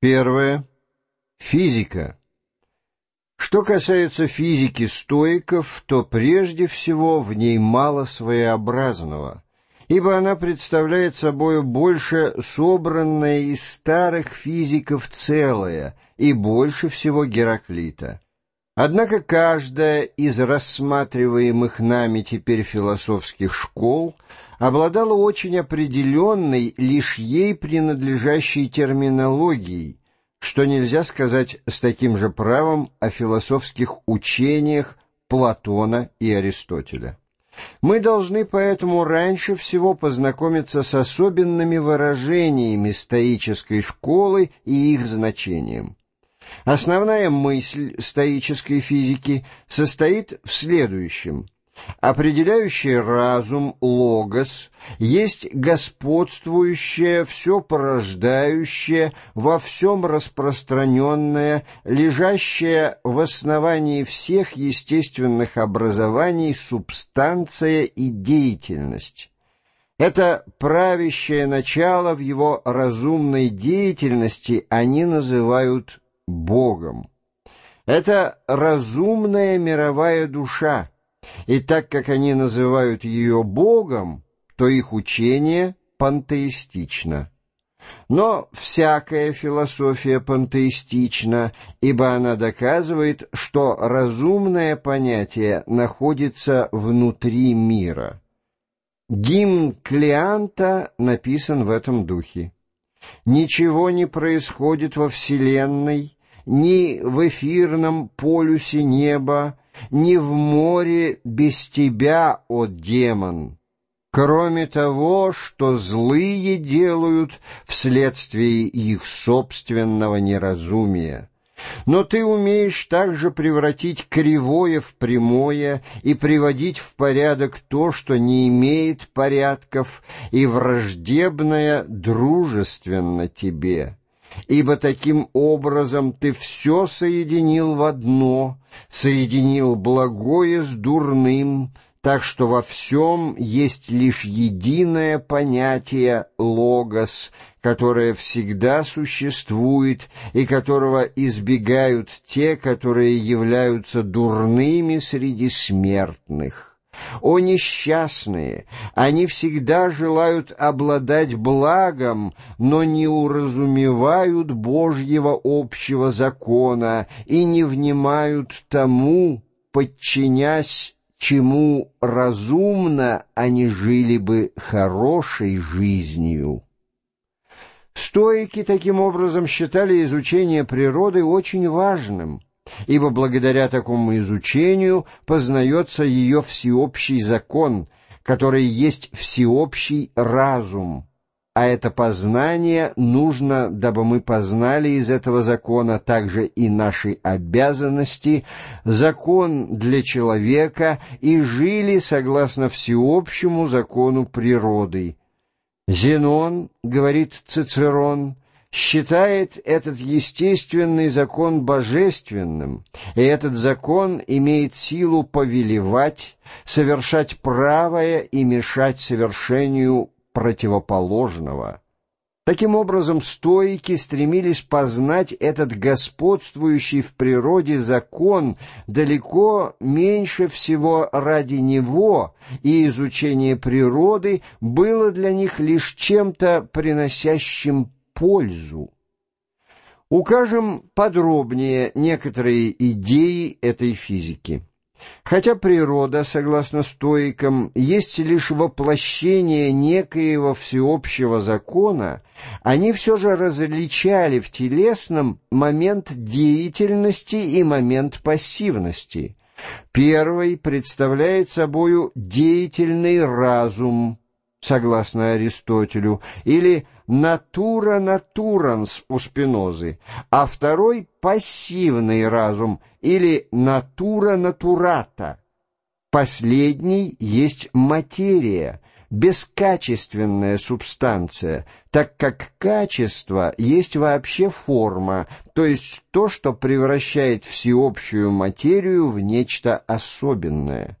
Первое. Физика. Что касается физики стоиков, то прежде всего в ней мало своеобразного, ибо она представляет собой больше собранное из старых физиков целое и больше всего Гераклита. Однако каждая из рассматриваемых нами теперь философских школ – обладала очень определенной, лишь ей принадлежащей терминологией, что нельзя сказать с таким же правом о философских учениях Платона и Аристотеля. Мы должны поэтому раньше всего познакомиться с особенными выражениями стоической школы и их значением. Основная мысль стоической физики состоит в следующем – Определяющий разум, логос, есть господствующее, все порождающее, во всем распространенное, лежащее в основании всех естественных образований субстанция и деятельность. Это правящее начало в его разумной деятельности они называют Богом. Это разумная мировая душа, и так как они называют ее Богом, то их учение пантеистично. Но всякая философия пантеистична, ибо она доказывает, что разумное понятие находится внутри мира. Гимн Клеанта написан в этом духе. «Ничего не происходит во Вселенной, ни в эфирном полюсе неба, ни в море без тебя, о демон. Кроме того, что злые делают вследствие их собственного неразумия. Но ты умеешь также превратить кривое в прямое и приводить в порядок то, что не имеет порядков, и враждебное дружественно тебе» ибо таким образом ты все соединил в одно, соединил благое с дурным, так что во всем есть лишь единое понятие «логос», которое всегда существует и которого избегают те, которые являются дурными среди смертных. О несчастные! Они всегда желают обладать благом, но не уразумевают Божьего общего закона и не внимают тому, подчинясь чему разумно они жили бы хорошей жизнью. Стоики таким образом считали изучение природы очень важным – ибо благодаря такому изучению познается ее всеобщий закон, который есть всеобщий разум, а это познание нужно, дабы мы познали из этого закона также и наши обязанности, закон для человека, и жили согласно всеобщему закону природы. Зенон, говорит Цицерон, считает этот естественный закон божественным, и этот закон имеет силу повелевать, совершать правое и мешать совершению противоположного. Таким образом, стоики стремились познать этот господствующий в природе закон далеко меньше всего ради него, и изучение природы было для них лишь чем-то приносящим пользу. Укажем подробнее некоторые идеи этой физики. Хотя природа, согласно стоикам, есть лишь воплощение некоего всеобщего закона, они все же различали в телесном момент деятельности и момент пассивности. Первый представляет собою деятельный разум, согласно Аристотелю, или натура натуранс у Спинозы, а второй — пассивный разум или натура натурата. Последний есть материя, бескачественная субстанция, так как качество есть вообще форма, то есть то, что превращает всеобщую материю в нечто особенное.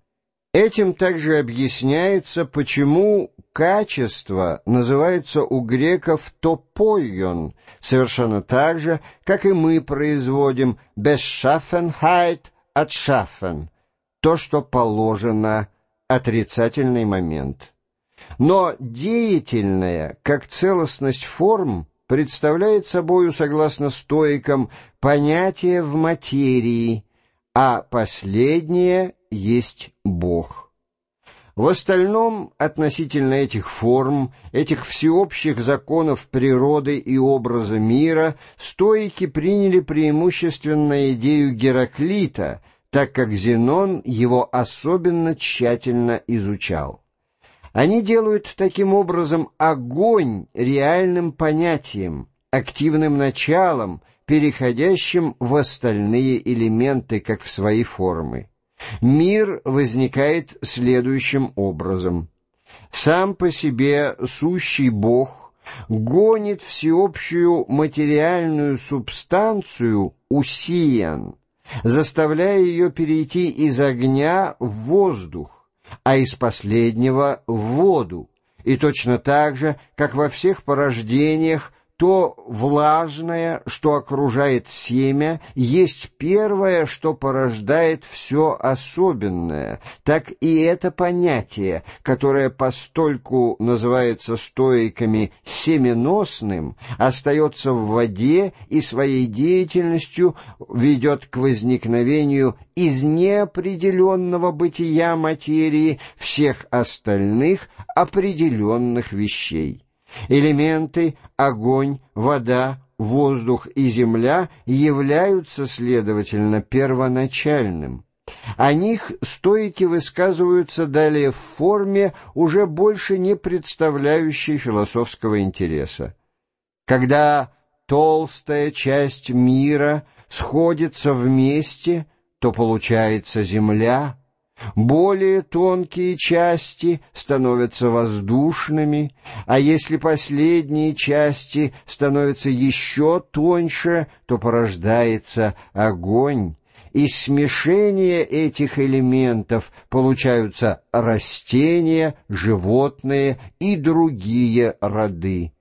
Этим также объясняется, почему качество называется у греков топойон, совершенно так же, как и мы производим beschaffenheit от schaffen, то, что положено, отрицательный момент. Но деятельная, как целостность форм, представляет собою, согласно стоикам, понятие в материи, а последнее есть Бог. В остальном, относительно этих форм, этих всеобщих законов природы и образа мира, стоики приняли преимущественно идею Гераклита, так как Зенон его особенно тщательно изучал. Они делают таким образом огонь реальным понятием, активным началом, переходящим в остальные элементы, как в свои формы. Мир возникает следующим образом. Сам по себе сущий Бог гонит всеобщую материальную субстанцию усиян, заставляя ее перейти из огня в воздух, а из последнего в воду, и точно так же, как во всех порождениях то влажное, что окружает семя, есть первое, что порождает все особенное, так и это понятие, которое постольку называется стоиками семеносным, остается в воде и своей деятельностью ведет к возникновению из неопределенного бытия материи всех остальных определенных вещей. Элементы огонь, вода, воздух и земля являются, следовательно, первоначальным. О них стойки высказываются далее в форме, уже больше не представляющей философского интереса. Когда толстая часть мира сходится вместе, то получается земля — более тонкие части становятся воздушными, а если последние части становятся еще тоньше, то порождается огонь. Из смешения этих элементов получаются растения, животные и другие роды.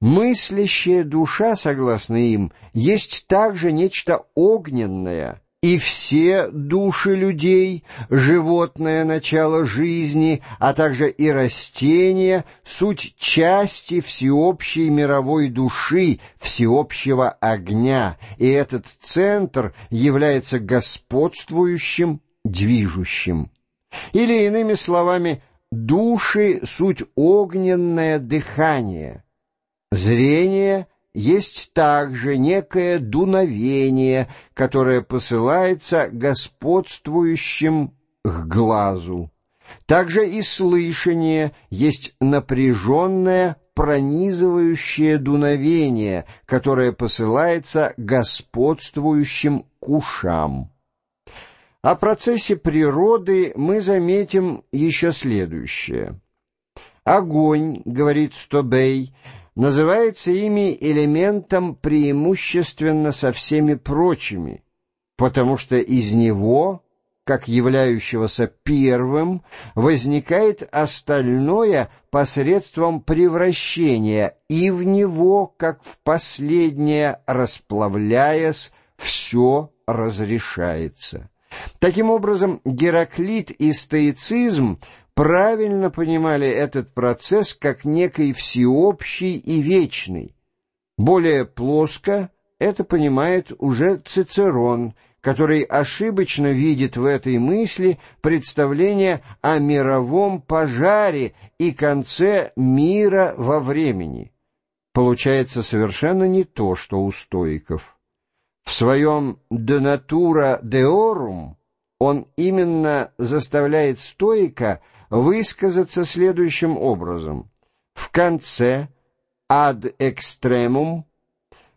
Мыслящая душа, согласно им, есть также нечто огненное — и все души людей, животное начало жизни, а также и растения, суть части всеобщей мировой души, всеобщего огня, и этот центр является господствующим, движущим. Или, иными словами, души — суть огненное дыхание. Зрение — есть также некое дуновение, которое посылается господствующим к глазу. Также и слышание есть напряженное, пронизывающее дуновение, которое посылается господствующим к ушам. О процессе природы мы заметим еще следующее. Огонь, говорит Стобей, называется ими элементом преимущественно со всеми прочими, потому что из него, как являющегося первым, возникает остальное посредством превращения, и в него, как в последнее, расплавляясь, все разрешается. Таким образом, Гераклит и стоицизм правильно понимали этот процесс как некий всеобщий и вечный. Более плоско это понимает уже Цицерон, который ошибочно видит в этой мысли представление о мировом пожаре и конце мира во времени. Получается совершенно не то, что у стоиков. В своем «De natura deorum» он именно заставляет стоика – высказаться следующим образом. В конце «ad extremum»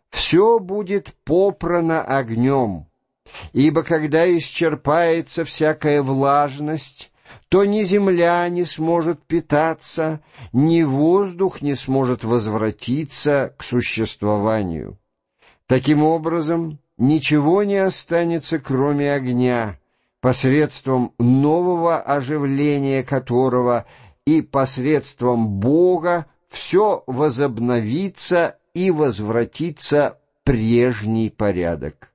все будет попрано огнем, ибо когда исчерпается всякая влажность, то ни земля не сможет питаться, ни воздух не сможет возвратиться к существованию. Таким образом, ничего не останется, кроме огня, посредством нового оживления которого и посредством Бога все возобновится и возвратится прежний порядок.